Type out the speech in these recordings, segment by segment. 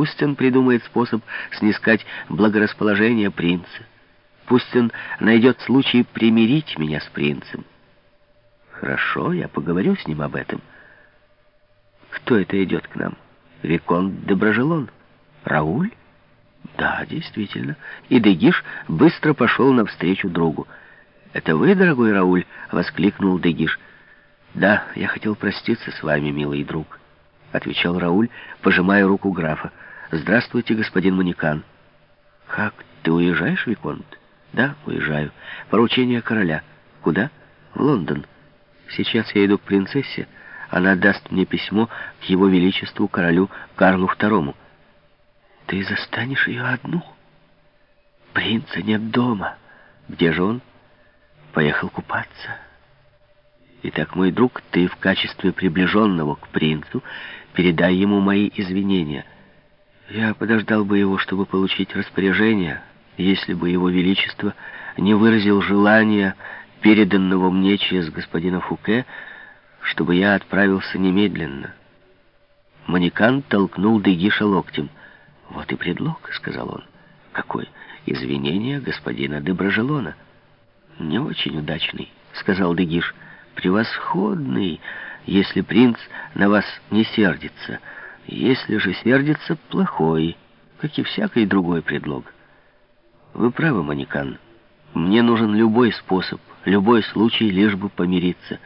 Пусть он придумает способ снискать благорасположение принца. Пусть он найдет случай примирить меня с принцем. Хорошо, я поговорю с ним об этом. Кто это идет к нам? Виконт де Брожелон? Рауль? Да, действительно. И Дегиш быстро пошел навстречу другу. «Это вы, дорогой Рауль?» — воскликнул Дегиш. «Да, я хотел проститься с вами, милый друг», — отвечал Рауль, пожимая руку графа. «Здравствуйте, господин Манекан». «Как, ты уезжаешь, Виконт?» «Да, уезжаю. Поручение короля. Куда?» «В Лондон. Сейчас я иду к принцессе. Она даст мне письмо к его величеству королю Карлу II». «Ты застанешь ее одну?» «Принца нет дома. Где же он?» «Поехал купаться». Итак, мой друг, ты в качестве приближенного к принцу передай ему мои извинения. Я подождал бы его, чтобы получить распоряжение, если бы его величество не выразил желания, переданного мне через господина Фуке, чтобы я отправился немедленно. Манекан толкнул Дегиша локтем. «Вот и предлог», — сказал он. «Какой? Извинения господина Деброжелона». «Не очень удачный», — сказал Дегиш превосходный, если принц на вас не сердится. Если же сердится, плохой, как и всякий другой предлог. Вы правы, Манекан. Мне нужен любой способ, любой случай, лишь бы помириться.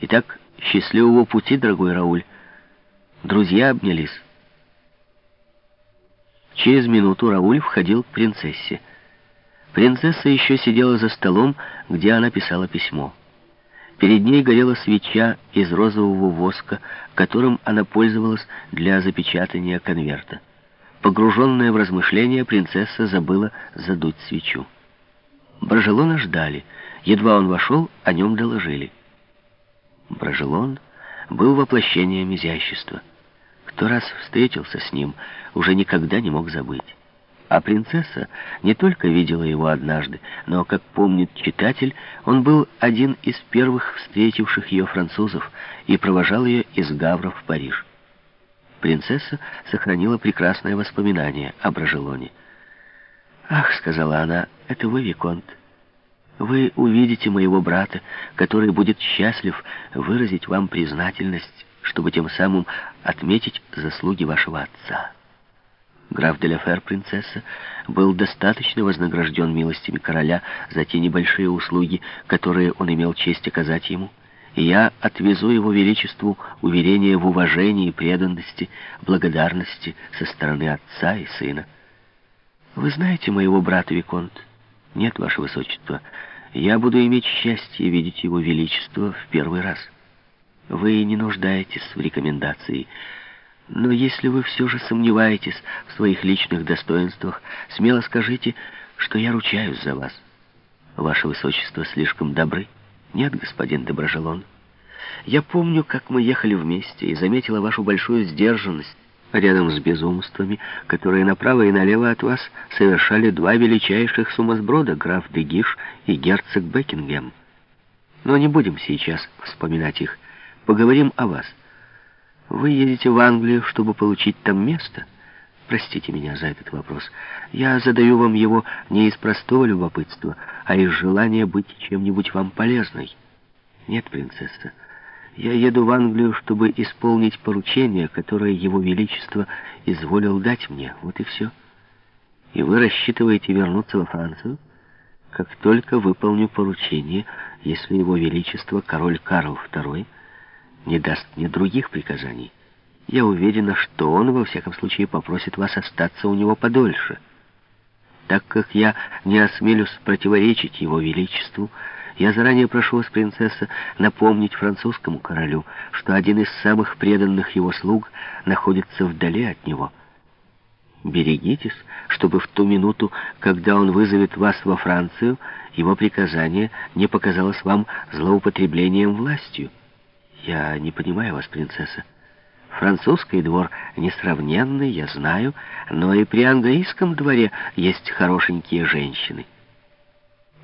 Итак, счастливого пути, дорогой Рауль. Друзья обнялись. Через минуту Рауль входил к принцессе. Принцесса еще сидела за столом, где она писала письмо. Перед ней горела свеча из розового воска, которым она пользовалась для запечатания конверта. Погруженная в размышления, принцесса забыла задуть свечу. Брожелона ждали. Едва он вошел, о нем доложили. Брожелон был воплощением изящества. Кто раз встретился с ним, уже никогда не мог забыть. А принцесса не только видела его однажды, но, как помнит читатель, он был один из первых встретивших ее французов и провожал ее из Гавра в Париж. Принцесса сохранила прекрасное воспоминание о Брожелоне. «Ах», — сказала она, — «это вы, Виконт. Вы увидите моего брата, который будет счастлив выразить вам признательность, чтобы тем самым отметить заслуги вашего отца». Граф де Лефер, принцесса, был достаточно вознагражден милостями короля за те небольшие услуги, которые он имел честь оказать ему, и я отвезу его величеству уверение в уважении, преданности, благодарности со стороны отца и сына. Вы знаете моего брата Виконт? Нет, ваше высочество. Я буду иметь счастье видеть его величество в первый раз. Вы не нуждаетесь в рекомендации. Но если вы все же сомневаетесь в своих личных достоинствах, смело скажите, что я ручаюсь за вас. Ваше Высочество слишком добры. Нет, господин Доброжелон. Я помню, как мы ехали вместе и заметила вашу большую сдержанность рядом с безумствами, которые направо и налево от вас совершали два величайших сумасброда, граф Дегиш и герцог Бекингем. Но не будем сейчас вспоминать их. Поговорим о вас. Вы едете в Англию, чтобы получить там место? Простите меня за этот вопрос. Я задаю вам его не из простого любопытства, а из желания быть чем-нибудь вам полезной. Нет, принцесса, я еду в Англию, чтобы исполнить поручение, которое его величество изволил дать мне. Вот и все. И вы рассчитываете вернуться во Францию? Как только выполню поручение, если его величество, король Карл II, не даст мне других приказаний. Я уверена, что он, во всяком случае, попросит вас остаться у него подольше. Так как я не осмелюсь противоречить его величеству, я заранее прошу вас, принцесса, напомнить французскому королю, что один из самых преданных его слуг находится вдали от него. Берегитесь, чтобы в ту минуту, когда он вызовет вас во Францию, его приказание не показалось вам злоупотреблением властью. Я не понимаю вас, принцесса. Французский двор несравненный, я знаю, но и при английском дворе есть хорошенькие женщины.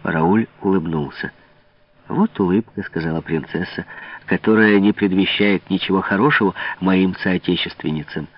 Рауль улыбнулся. «Вот улыбка», — сказала принцесса, — «которая не предвещает ничего хорошего моим соотечественницам».